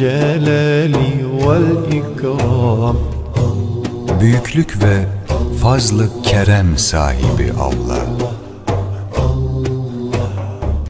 الجلال والإكرام Büyüklük ve fazlı kerem sahibi Allah.